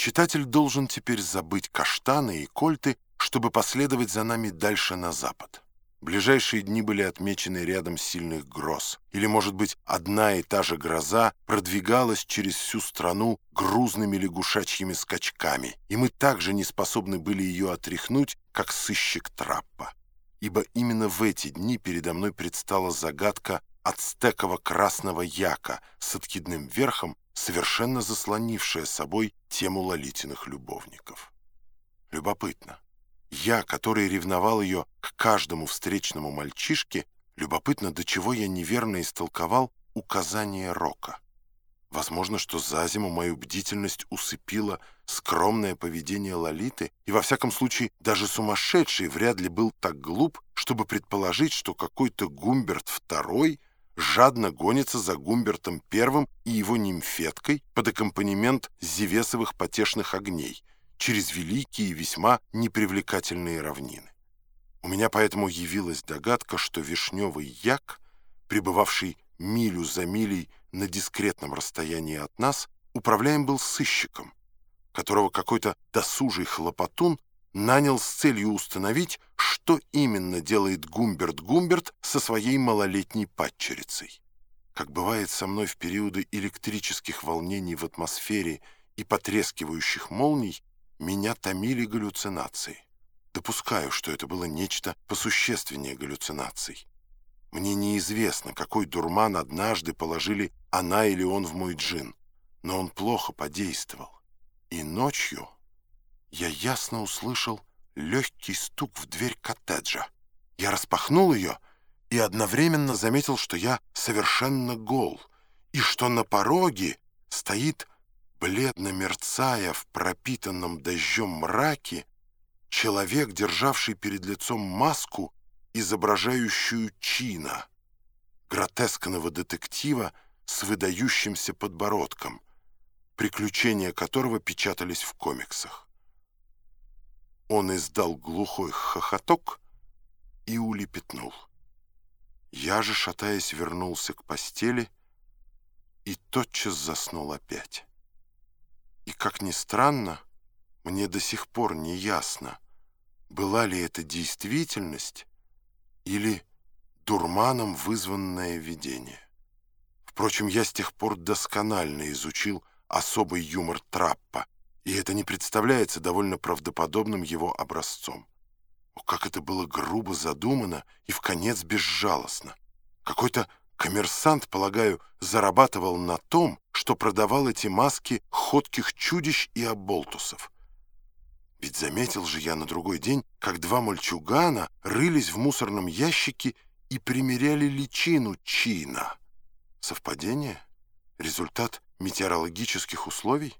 Читатель должен теперь забыть каштаны и кольты, чтобы последовать за нами дальше на запад. Ближайшие дни были отмечены рядом сильных гроз. Или, может быть, одна и та же гроза продвигалась через всю страну грузными лягушачьими скачками, и мы также не способны были ее отряхнуть, как сыщик Траппа. Ибо именно в эти дни передо мной предстала загадка ацтекова красного яка с откидным верхом, совершенно заслонившая собой тему лолитиных любовников. Любопытно. Я, который ревновал ее к каждому встречному мальчишке, любопытно, до чего я неверно истолковал указание Рока. Возможно, что за зиму мою бдительность усыпило скромное поведение Лолиты, и во всяком случае даже сумасшедший вряд ли был так глуп, чтобы предположить, что какой-то Гумберт II жадно гонится за Гумбертом I и его нимфеткой под аккомпанемент зевесовых потешных огней — через великие и весьма непривлекательные равнины. У меня поэтому явилась догадка, что вишневый як, пребывавший милю за милей на дискретном расстоянии от нас, управляем был сыщиком, которого какой-то досужий хлопотун нанял с целью установить, что именно делает Гумберт-Гумберт со своей малолетней падчерицей. Как бывает со мной в периоды электрических волнений в атмосфере и потрескивающих молний, меня томили галлюцинации. Допускаю, что это было нечто посущественнее галлюцинаций. Мне неизвестно, какой дурман однажды положили она или он в мой джин, но он плохо подействовал. И ночью я ясно услышал легкий стук в дверь коттеджа. Я распахнул ее и одновременно заметил, что я совершенно гол, и что на пороге стоит Бледно мерцая в пропитанном дождем мраке, человек, державший перед лицом маску, изображающую чина, гротескного детектива с выдающимся подбородком, приключения которого печатались в комиксах. Он издал глухой хохоток и улепетнул. Я же, шатаясь, вернулся к постели и тотчас заснул опять. И, как ни странно, мне до сих пор не ясно, была ли это действительность или дурманом вызванное видение. Впрочем, я с тех пор досконально изучил особый юмор Траппа, и это не представляется довольно правдоподобным его образцом. О, как это было грубо задумано и в конец безжалостно. Какой-то Коммерсант, полагаю, зарабатывал на том, что продавал эти маски ходких чудищ и оболтусов. Ведь заметил же я на другой день, как два мальчугана рылись в мусорном ящике и примеряли личину чина. Совпадение? Результат метеорологических условий?